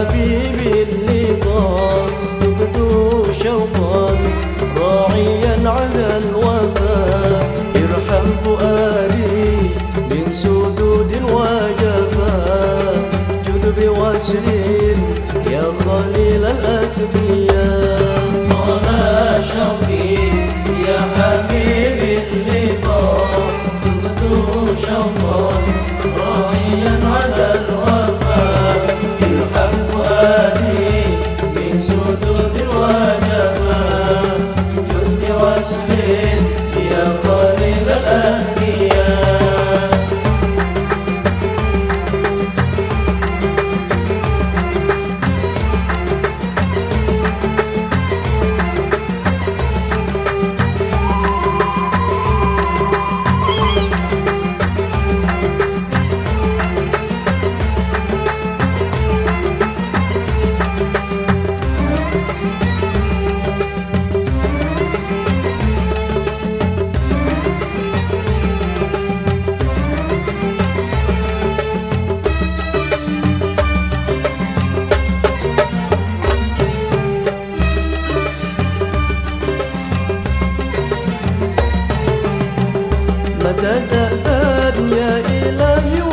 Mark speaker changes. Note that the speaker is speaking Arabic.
Speaker 1: حبيبي
Speaker 2: اللي ضاع بدو شوقان راعيا على الوفا ارحم فؤادي من سدود وجفا جد بوسر يا خليل
Speaker 1: الأتقياء يا إلهي